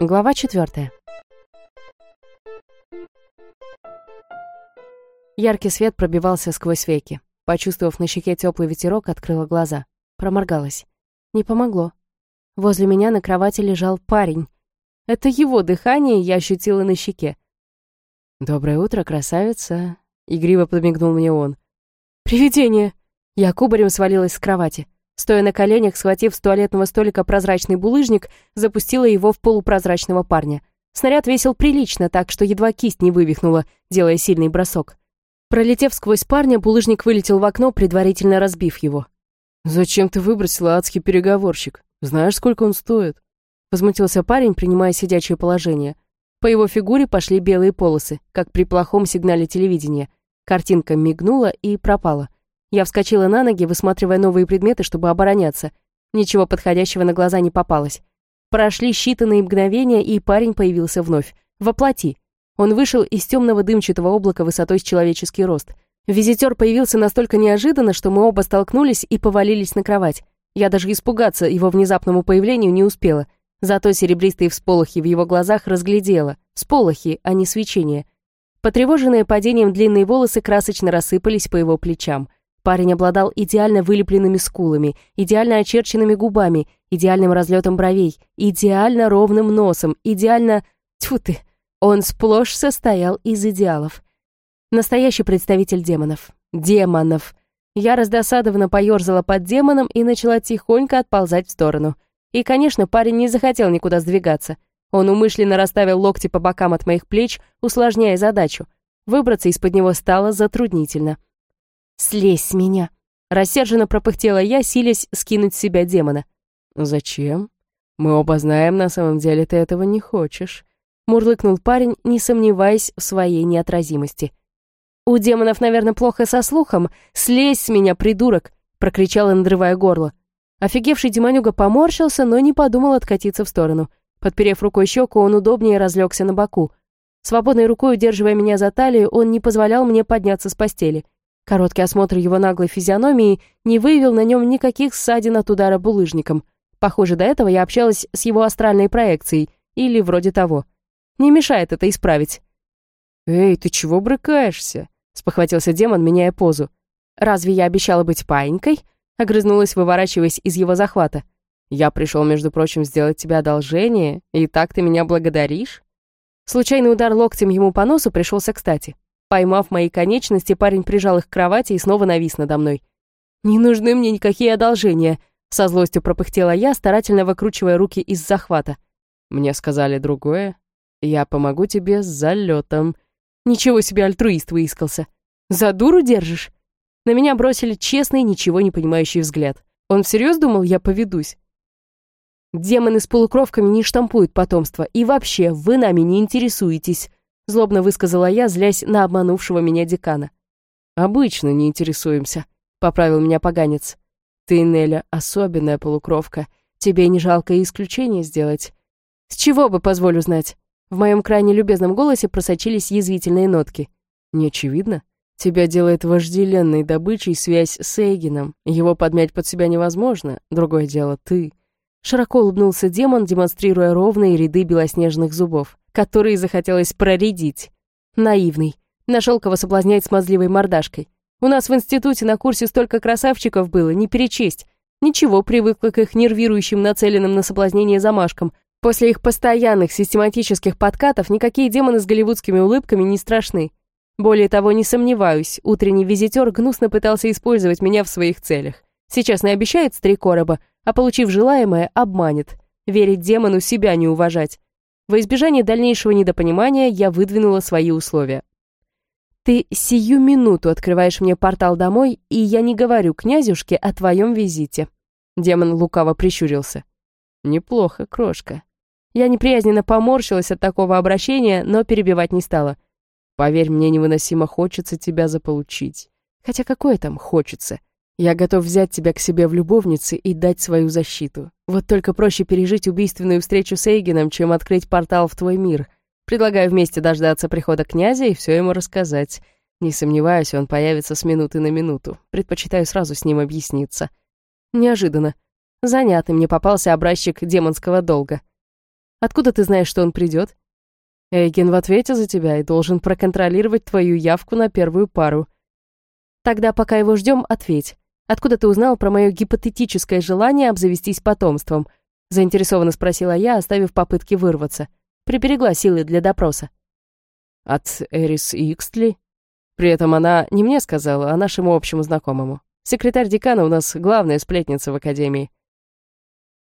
Глава четвертая. Яркий свет пробивался сквозь веки. Почувствовав на щеке теплый ветерок, открыла глаза. Проморгалась. Не помогло. Возле меня на кровати лежал парень. Это его дыхание я ощутила на щеке. «Доброе утро, красавица!» — игриво подмигнул мне он. «Привидение!» Я кубарем свалилась с кровати. Стоя на коленях, схватив с туалетного столика прозрачный булыжник, запустила его в полупрозрачного парня. Снаряд весил прилично, так что едва кисть не вывихнула, делая сильный бросок. Пролетев сквозь парня, булыжник вылетел в окно, предварительно разбив его. «Зачем ты выбросила адский переговорщик? Знаешь, сколько он стоит?» Возмутился парень, принимая сидячее положение. По его фигуре пошли белые полосы, как при плохом сигнале телевидения. Картинка мигнула и пропала. Я вскочила на ноги, высматривая новые предметы, чтобы обороняться. Ничего подходящего на глаза не попалось. Прошли считанные мгновения, и парень появился вновь. Воплоти. Он вышел из темного дымчатого облака высотой с человеческий рост. Визитер появился настолько неожиданно, что мы оба столкнулись и повалились на кровать. Я даже испугаться его внезапному появлению не успела. Зато серебристые всполохи в его глазах разглядела. Всполохи, а не свечение. Потревоженные падением длинные волосы красочно рассыпались по его плечам. Парень обладал идеально вылепленными скулами, идеально очерченными губами, идеальным разлетом бровей, идеально ровным носом, идеально... Тьфу ты! Он сплошь состоял из идеалов. Настоящий представитель демонов. Демонов. Я раздосадованно поёрзала под демоном и начала тихонько отползать в сторону. И, конечно, парень не захотел никуда сдвигаться. Он умышленно расставил локти по бокам от моих плеч, усложняя задачу. Выбраться из-под него стало затруднительно. «Слезь с меня!» Рассерженно пропыхтела я, силясь скинуть с себя демона. «Зачем? Мы оба знаем, на самом деле ты этого не хочешь», мурлыкнул парень, не сомневаясь в своей неотразимости. «У демонов, наверное, плохо со слухом. Слезь с меня, придурок!» прокричала, надрывая горло. Офигевший демонюга поморщился, но не подумал откатиться в сторону. Подперев рукой щеку, он удобнее разлегся на боку. Свободной рукой, удерживая меня за талию, он не позволял мне подняться с постели. Короткий осмотр его наглой физиономии не выявил на нем никаких ссадин от удара булыжником. Похоже, до этого я общалась с его астральной проекцией, или вроде того. Не мешает это исправить. «Эй, ты чего брыкаешься?» — спохватился демон, меняя позу. «Разве я обещала быть паинькой?» — огрызнулась, выворачиваясь из его захвата. «Я пришел, между прочим, сделать тебе одолжение, и так ты меня благодаришь?» Случайный удар локтем ему по носу пришелся кстати. Поймав мои конечности, парень прижал их к кровати и снова навис надо мной. «Не нужны мне никакие одолжения», — со злостью пропыхтела я, старательно выкручивая руки из захвата. «Мне сказали другое. Я помогу тебе с залетом». Ничего себе альтруист выискался. «За дуру держишь?» На меня бросили честный, ничего не понимающий взгляд. Он всерьез думал, я поведусь? Демоны с полукровками не штампуют потомство, и вообще, вы нами не интересуетесь. Злобно высказала я, злясь на обманувшего меня декана. «Обычно не интересуемся», — поправил меня поганец. «Ты, Неля, особенная полукровка. Тебе не жалко исключение сделать?» «С чего бы, позволю знать?» В моем крайне любезном голосе просочились язвительные нотки. «Не очевидно? Тебя делает вожделенной добычей связь с Эйгином. Его подмять под себя невозможно. Другое дело ты». Широко улыбнулся демон, демонстрируя ровные ряды белоснежных зубов который захотелось проредить. Наивный. Нашел кого соблазнять смазливой мордашкой. У нас в институте на курсе столько красавчиков было, не перечесть. Ничего, привыкла к их нервирующим, нацеленным на соблазнение замашкам. После их постоянных систематических подкатов никакие демоны с голливудскими улыбками не страшны. Более того, не сомневаюсь, утренний визитер гнусно пытался использовать меня в своих целях. Сейчас не обещает три короба, а получив желаемое, обманет. Верить демону себя не уважать. Во избежание дальнейшего недопонимания я выдвинула свои условия. «Ты сию минуту открываешь мне портал домой, и я не говорю князюшке о твоем визите». Демон лукаво прищурился. «Неплохо, крошка». Я неприязненно поморщилась от такого обращения, но перебивать не стала. «Поверь, мне невыносимо хочется тебя заполучить. Хотя какое там хочется? Я готов взять тебя к себе в любовницы и дать свою защиту. Вот только проще пережить убийственную встречу с Эйгеном, чем открыть портал в твой мир. Предлагаю вместе дождаться прихода князя и все ему рассказать. Не сомневаюсь, он появится с минуты на минуту. Предпочитаю сразу с ним объясниться. Неожиданно. Занятный мне попался образчик демонского долга. Откуда ты знаешь, что он придет? Эйген в ответе за тебя и должен проконтролировать твою явку на первую пару. Тогда, пока его ждем, ответь. Откуда ты узнал про мое гипотетическое желание обзавестись потомством? Заинтересованно спросила я, оставив попытки вырваться. Приберегла силы для допроса. От Эрис Икстли? При этом она не мне сказала, а нашему общему знакомому. Секретарь декана у нас главная сплетница в академии.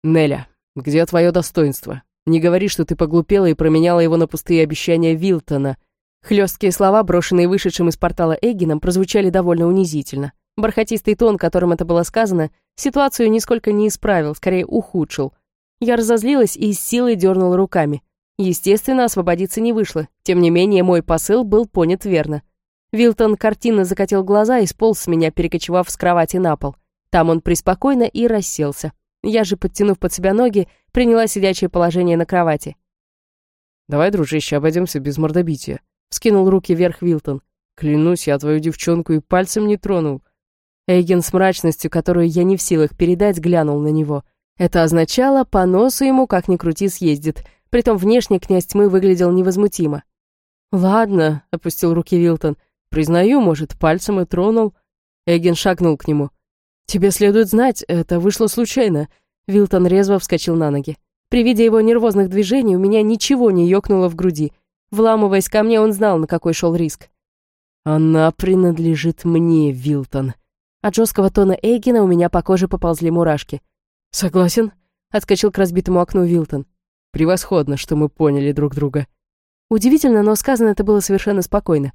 Неля, где твое достоинство? Не говори, что ты поглупела и променяла его на пустые обещания Вилтона. Хлесткие слова, брошенные вышедшим из портала Эггином, прозвучали довольно унизительно. Бархатистый тон, которым это было сказано, ситуацию нисколько не исправил, скорее ухудшил. Я разозлилась и с силой дернула руками. Естественно, освободиться не вышло. Тем не менее, мой посыл был понят верно. Вилтон картинно закатил глаза и сполз с меня, перекочевав с кровати на пол. Там он преспокойно и расселся. Я же, подтянув под себя ноги, приняла сидячее положение на кровати. «Давай, дружище, обойдемся без мордобития», — вскинул руки вверх Вилтон. «Клянусь, я твою девчонку и пальцем не тронул». Эйген с мрачностью, которую я не в силах передать, глянул на него. Это означало, по носу ему, как ни крути, съездит. Притом внешне князь тьмы выглядел невозмутимо. «Ладно», — опустил руки Вилтон, — Признаю, может, пальцем и тронул. Эгин шагнул к нему. «Тебе следует знать, это вышло случайно». Вилтон резво вскочил на ноги. При виде его нервозных движений у меня ничего не ёкнуло в груди. Вламываясь ко мне, он знал, на какой шел риск. «Она принадлежит мне, Вилтон». От жесткого тона Эйгена у меня по коже поползли мурашки. «Согласен?» — отскочил к разбитому окну Вилтон. «Превосходно, что мы поняли друг друга». Удивительно, но сказано это было совершенно спокойно.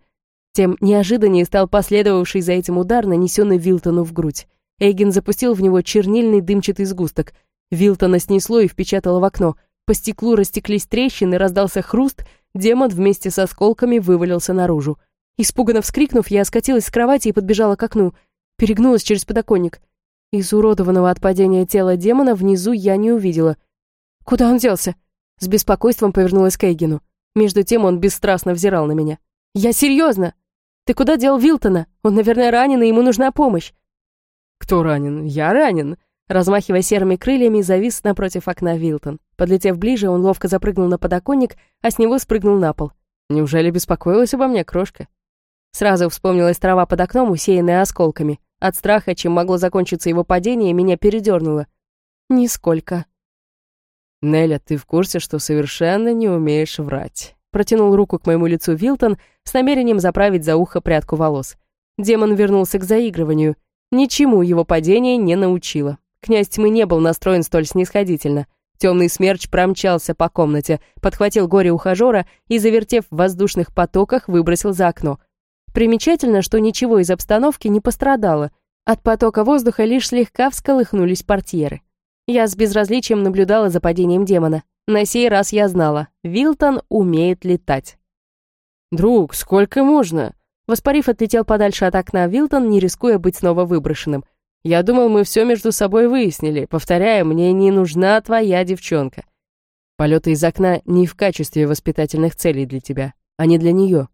Тем неожиданнее стал последовавший за этим удар, нанесенный Вилтону в грудь. Эйген запустил в него чернильный дымчатый сгусток. Вилтона снесло и впечатало в окно. По стеклу растеклись трещины, раздался хруст, демон вместе с осколками вывалился наружу. Испуганно вскрикнув, я скатилась с кровати и подбежала к окну. Перегнулась через подоконник. Изуродованного от падения тела демона внизу я не увидела. Куда он делся? С беспокойством повернулась к Эйгену. Между тем он бесстрастно взирал на меня. «Я серьезно!» Ты куда дел Вилтона? Он, наверное, ранен, и ему нужна помощь». «Кто ранен? Я ранен!» Размахивая серыми крыльями, завис напротив окна Вилтон. Подлетев ближе, он ловко запрыгнул на подоконник, а с него спрыгнул на пол. «Неужели беспокоилась обо мне, крошка?» Сразу вспомнилась трава под окном, усеянная осколками. От страха, чем могло закончиться его падение, меня передернуло. «Нисколько». «Неля, ты в курсе, что совершенно не умеешь врать?» Протянул руку к моему лицу Вилтон с намерением заправить за ухо прядку волос. Демон вернулся к заигрыванию. Ничему его падение не научило. Князь тьмы не был настроен столь снисходительно. Темный смерч промчался по комнате, подхватил горе ухажера и, завертев в воздушных потоках, выбросил за окно. Примечательно, что ничего из обстановки не пострадало. От потока воздуха лишь слегка всколыхнулись портьеры. Я с безразличием наблюдала за падением демона. На сей раз я знала, Вилтон умеет летать. «Друг, сколько можно?» Воспарив, отлетел подальше от окна Вилтон, не рискуя быть снова выброшенным. «Я думал, мы все между собой выяснили. Повторяю, мне не нужна твоя девчонка. Полеты из окна не в качестве воспитательных целей для тебя, а не для нее».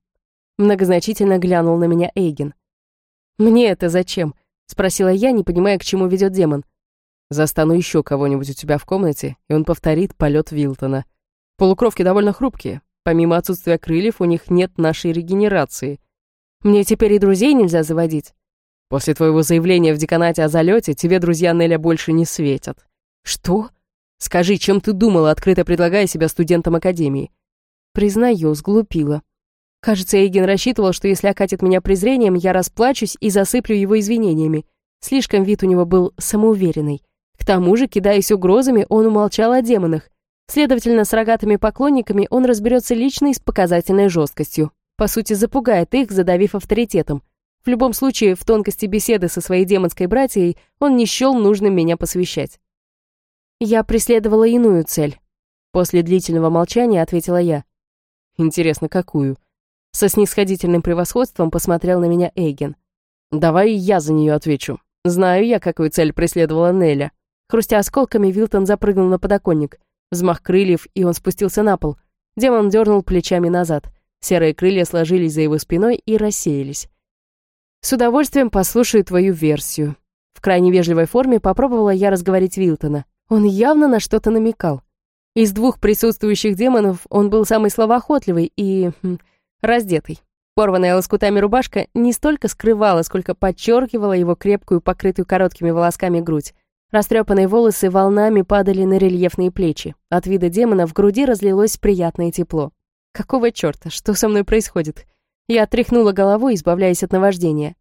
Многозначительно глянул на меня Эйген. «Мне это зачем?» — спросила я, не понимая, к чему ведет демон. Застану еще кого-нибудь у тебя в комнате, и он повторит полет Вилтона. Полукровки довольно хрупкие. Помимо отсутствия крыльев, у них нет нашей регенерации. Мне теперь и друзей нельзя заводить. После твоего заявления в деканате о залете тебе друзья Неля больше не светят. Что? Скажи, чем ты думала, открыто предлагая себя студентам академии? Признаю, сглупила. Кажется, Эйген рассчитывал, что если окатит меня презрением, я расплачусь и засыплю его извинениями. Слишком вид у него был самоуверенный. К тому же, кидаясь угрозами, он умолчал о демонах. Следовательно, с рогатыми поклонниками он разберется лично и с показательной жесткостью. По сути, запугает их, задавив авторитетом. В любом случае, в тонкости беседы со своей демонской братьей он не счел нужным меня посвящать. Я преследовала иную цель. После длительного молчания ответила я. Интересно, какую? Со снисходительным превосходством посмотрел на меня Эйген. Давай я за нее отвечу. Знаю я, какую цель преследовала Неля. Хрустя осколками, Вилтон запрыгнул на подоконник. Взмах крыльев, и он спустился на пол. Демон дернул плечами назад. Серые крылья сложились за его спиной и рассеялись. С удовольствием послушаю твою версию. В крайне вежливой форме попробовала я разговорить Вилтона. Он явно на что-то намекал. Из двух присутствующих демонов он был самый словоохотливый и... Раздетый. Порванная лоскутами рубашка не столько скрывала, сколько подчеркивала его крепкую, покрытую короткими волосками грудь. Растрепанные волосы волнами падали на рельефные плечи. От вида демона в груди разлилось приятное тепло. Какого черта? Что со мной происходит? Я отряхнула головой, избавляясь от наваждения.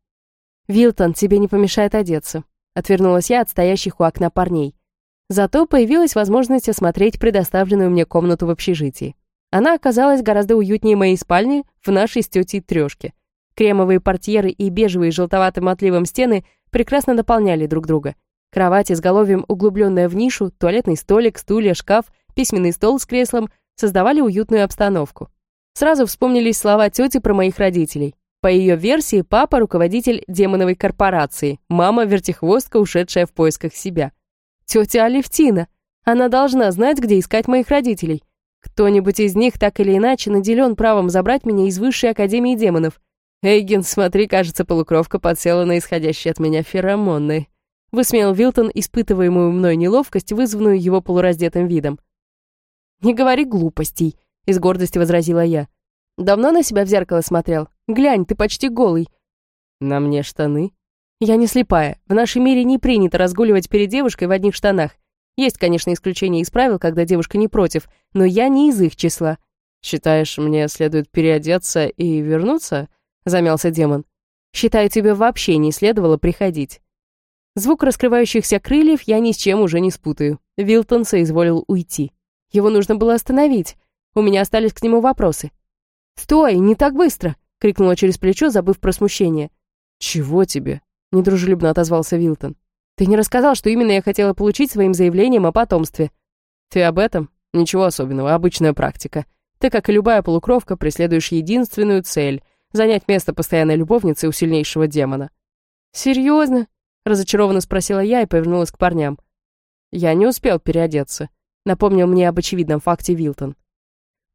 «Вилтон, тебе не помешает одеться», — отвернулась я от стоящих у окна парней. Зато появилась возможность осмотреть предоставленную мне комнату в общежитии. Она оказалась гораздо уютнее моей спальни в нашей с тетей трёшке. Кремовые портьеры и бежевые желтоватым отливом стены прекрасно дополняли друг друга. Кровать изголовьем, углубленная в нишу, туалетный столик, стулья, шкаф, письменный стол с креслом создавали уютную обстановку. Сразу вспомнились слова тети про моих родителей. По ее версии, папа — руководитель демоновой корпорации, мама — вертихвостка, ушедшая в поисках себя. Тетя Алевтина. Она должна знать, где искать моих родителей. Кто-нибудь из них так или иначе наделен правом забрать меня из высшей академии демонов. Эйген, смотри, кажется, полукровка подсела на исходящие от меня феромоны. Высмеял Вилтон испытываемую мной неловкость, вызванную его полураздетым видом. «Не говори глупостей», — из гордости возразила я. «Давно на себя в зеркало смотрел? Глянь, ты почти голый». «На мне штаны», я не слепая. В нашем мире не принято разгуливать перед девушкой в одних штанах. Есть, конечно, исключения из правил, когда девушка не против, но я не из их числа. «Считаешь, мне следует переодеться и вернуться?» — замялся демон. «Считаю, тебе вообще не следовало приходить». Звук раскрывающихся крыльев я ни с чем уже не спутаю. Вилтон соизволил уйти. Его нужно было остановить. У меня остались к нему вопросы. «Стой, не так быстро!» — крикнула через плечо, забыв про смущение. «Чего тебе?» — недружелюбно отозвался Вилтон. «Ты не рассказал, что именно я хотела получить своим заявлением о потомстве». «Ты об этом? Ничего особенного, обычная практика. Ты, как и любая полукровка, преследуешь единственную цель — занять место постоянной любовницы у сильнейшего демона». «Серьезно?» — разочарованно спросила я и повернулась к парням. «Я не успел переодеться», — напомнил мне об очевидном факте Вилтон.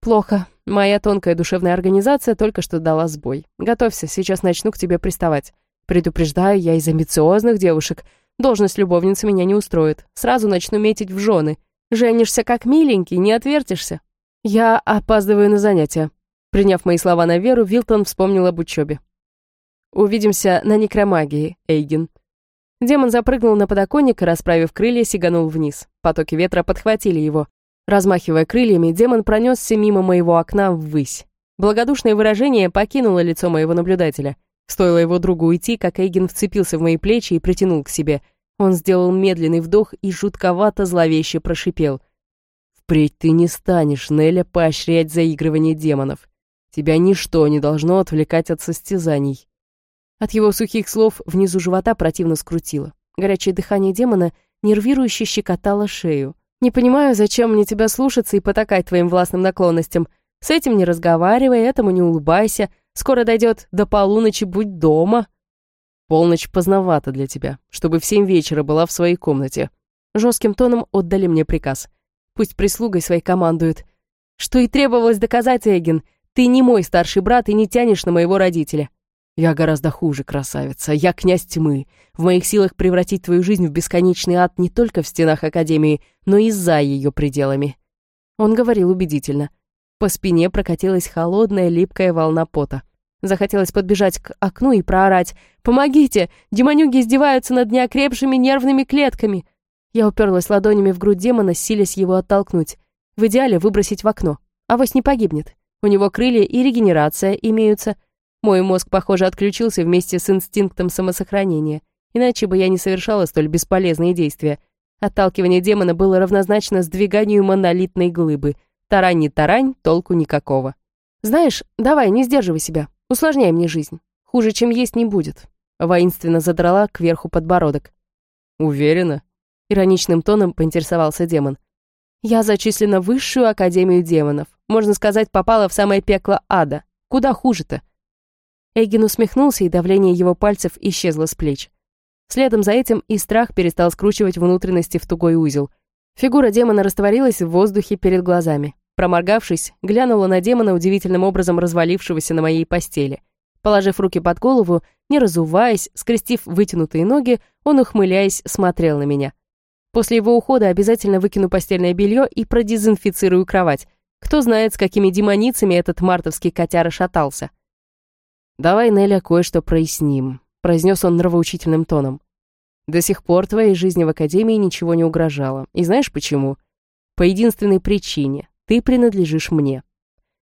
«Плохо. Моя тонкая душевная организация только что дала сбой. Готовься, сейчас начну к тебе приставать. Предупреждаю, я из амбициозных девушек. Должность любовницы меня не устроит. Сразу начну метить в жены. Женишься как миленький, не отвертишься. Я опаздываю на занятия. Приняв мои слова на веру, Вилтон вспомнил об учебе. Увидимся на некромагии, Эйген. Демон запрыгнул на подоконник и, расправив крылья, сиганул вниз. Потоки ветра подхватили его. Размахивая крыльями, демон пронесся мимо моего окна ввысь. Благодушное выражение покинуло лицо моего наблюдателя. Стоило его другу уйти, как Эйген вцепился в мои плечи и притянул к себе. Он сделал медленный вдох и жутковато зловеще прошипел. «Впредь ты не станешь, Неля, поощрять заигрывание демонов. Тебя ничто не должно отвлекать от состязаний». От его сухих слов внизу живота противно скрутило. Горячее дыхание демона нервирующе щекотало шею. «Не понимаю, зачем мне тебя слушаться и потакать твоим властным наклонностям. С этим не разговаривай, этому не улыбайся, Скоро дойдет до полуночи, будь дома. Полночь поздновато для тебя, чтобы в семь вечера была в своей комнате. Жестким тоном отдали мне приказ. Пусть прислугой своей командует. Что и требовалось доказать, Эгин. Ты не мой старший брат и не тянешь на моего родителя. Я гораздо хуже, красавица. Я князь тьмы. В моих силах превратить твою жизнь в бесконечный ад не только в стенах Академии, но и за ее пределами. Он говорил убедительно. По спине прокатилась холодная липкая волна пота. Захотелось подбежать к окну и проорать. «Помогите! Демонюги издеваются над неокрепшими нервными клетками!» Я уперлась ладонями в грудь демона, силясь его оттолкнуть. В идеале выбросить в окно. Авось не погибнет. У него крылья и регенерация имеются. Мой мозг, похоже, отключился вместе с инстинктом самосохранения. Иначе бы я не совершала столь бесполезные действия. Отталкивание демона было равнозначно сдвиганию монолитной глыбы — Тарань не тарань, толку никакого. Знаешь, давай, не сдерживай себя. Усложняй мне жизнь. Хуже, чем есть, не будет. Воинственно задрала кверху подбородок. Уверена? Ироничным тоном поинтересовался демон. Я зачислена в высшую академию демонов. Можно сказать, попала в самое пекло ада. Куда хуже-то? Эгин усмехнулся, и давление его пальцев исчезло с плеч. Следом за этим и страх перестал скручивать внутренности в тугой узел — Фигура демона растворилась в воздухе перед глазами. Проморгавшись, глянула на демона, удивительным образом развалившегося на моей постели. Положив руки под голову, не разуваясь, скрестив вытянутые ноги, он, ухмыляясь, смотрел на меня. После его ухода обязательно выкину постельное белье и продезинфицирую кровать. Кто знает, с какими демоницами этот мартовский котяра шатался. «Давай, Неля, кое-что проясним», — произнес он нравоучительным тоном. «До сих пор твоей жизни в Академии ничего не угрожало. И знаешь почему? По единственной причине. Ты принадлежишь мне.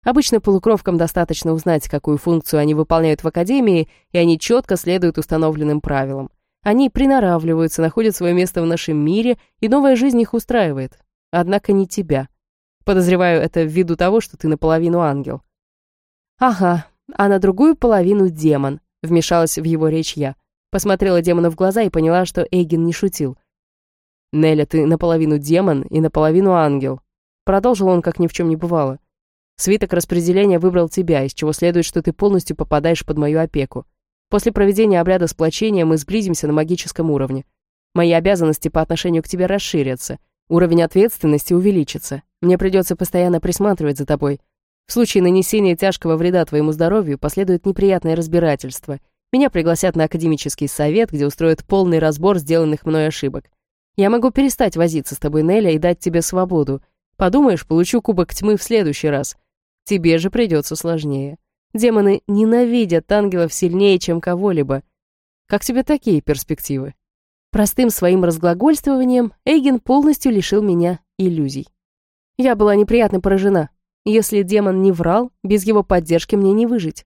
Обычно полукровкам достаточно узнать, какую функцию они выполняют в Академии, и они четко следуют установленным правилам. Они приноравливаются, находят свое место в нашем мире, и новая жизнь их устраивает. Однако не тебя. Подозреваю это ввиду того, что ты наполовину ангел. Ага, а на другую половину демон, вмешалась в его речь я. Посмотрела демона в глаза и поняла, что Эйген не шутил. «Неля, ты наполовину демон и наполовину ангел», продолжил он, как ни в чем не бывало. Свиток распределения выбрал тебя, из чего следует, что ты полностью попадаешь под мою опеку. После проведения обряда сплочения мы сблизимся на магическом уровне. Мои обязанности по отношению к тебе расширятся. Уровень ответственности увеличится. Мне придется постоянно присматривать за тобой. В случае нанесения тяжкого вреда твоему здоровью последует неприятное разбирательство. Меня пригласят на академический совет, где устроят полный разбор сделанных мной ошибок. Я могу перестать возиться с тобой, Неля, и дать тебе свободу. Подумаешь, получу кубок тьмы в следующий раз. Тебе же придется сложнее. Демоны ненавидят ангелов сильнее, чем кого-либо. Как тебе такие перспективы? Простым своим разглагольствованием Эйген полностью лишил меня иллюзий. Я была неприятно поражена. Если демон не врал, без его поддержки мне не выжить.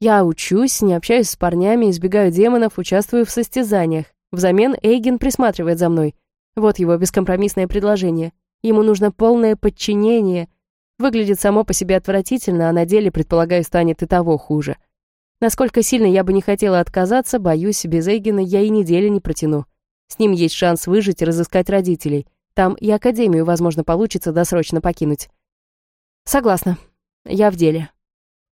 Я учусь, не общаюсь с парнями, избегаю демонов, участвую в состязаниях. Взамен Эйген присматривает за мной. Вот его бескомпромиссное предложение. Ему нужно полное подчинение, Выглядит само по себе отвратительно, а на деле, предполагаю, станет и того хуже. Насколько сильно я бы не хотела отказаться, боюсь, без Эйгена я и недели не протяну. С ним есть шанс выжить и разыскать родителей. Там и академию, возможно, получится досрочно покинуть. Согласна. Я в деле.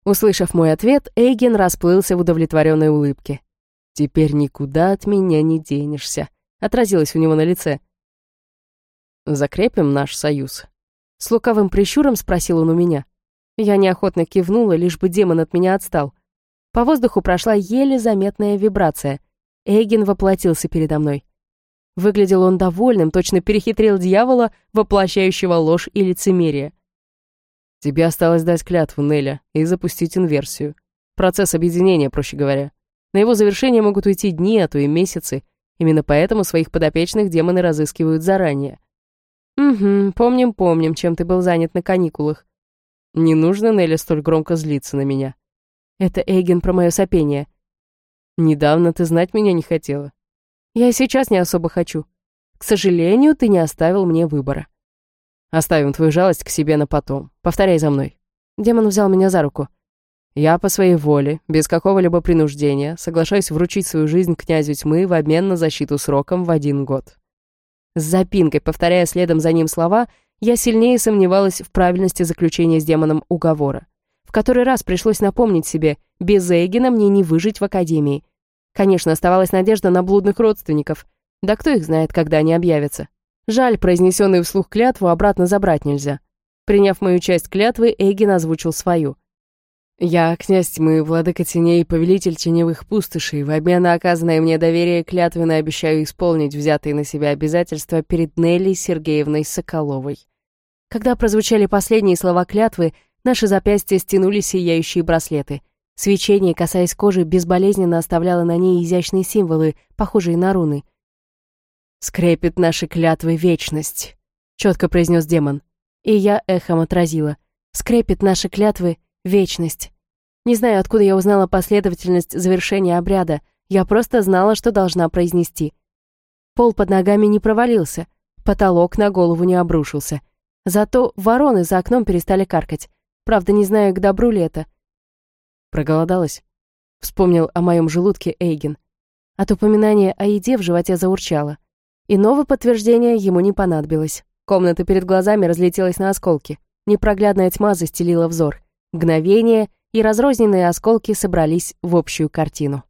Услышав мой ответ, Эйген расплылся в удовлетворенной улыбке. «Теперь никуда от меня не денешься», — отразилось у него на лице. «Закрепим наш союз», с лукавым прищуром спросил он у меня. Я неохотно кивнула, лишь бы демон от меня отстал. По воздуху прошла еле заметная вибрация. Эйген воплотился передо мной. Выглядел он довольным, точно перехитрил дьявола, воплощающего ложь и лицемерие. Тебе осталось дать клятву, Неля, и запустить инверсию. Процесс объединения, проще говоря. На его завершение могут уйти дни, а то и месяцы. Именно поэтому своих подопечных демоны разыскивают заранее. «Угу, помним-помним, чем ты был занят на каникулах». «Не нужно, Нелли, столь громко злиться на меня». «Это Эйген про мое сопение». «Недавно ты знать меня не хотела». «Я и сейчас не особо хочу. К сожалению, ты не оставил мне выбора». «Оставим твою жалость к себе на потом. Повторяй за мной». Демон взял меня за руку. «Я по своей воле, без какого-либо принуждения, соглашаюсь вручить свою жизнь князю тьмы в обмен на защиту сроком в один год». С запинкой, повторяя следом за ним слова, я сильнее сомневалась в правильности заключения с демоном уговора. В который раз пришлось напомнить себе, без Эйгена мне не выжить в Академии. Конечно, оставалась надежда на блудных родственников. Да кто их знает, когда они объявятся. Жаль, произнесенную вслух клятву обратно забрать нельзя. Приняв мою часть клятвы, Эйген озвучил свою. «Я, князь тьмы, владыка теней, повелитель теневых пустошей, в обмен на оказанное мне доверие клятвенно обещаю исполнить взятые на себя обязательства перед Нелли Сергеевной Соколовой». Когда прозвучали последние слова клятвы, наши запястья стянули сияющие браслеты. Свечение, касаясь кожи, безболезненно оставляло на ней изящные символы, похожие на руны. «Скрепит наши клятвы вечность», — четко произнес демон. И я эхом отразила. «Скрепит наши клятвы Вечность. Не знаю, откуда я узнала последовательность завершения обряда. Я просто знала, что должна произнести. Пол под ногами не провалился, потолок на голову не обрушился. Зато вороны за окном перестали каркать. Правда, не знаю, к добру ли это. Проголодалась? Вспомнил о моем желудке Эйген. От упоминания о еде в животе заурчало. Иного подтверждения ему не понадобилось. Комната перед глазами разлетелась на осколки. Непроглядная тьма застелила взор. Мгновение, и разрозненные осколки собрались в общую картину.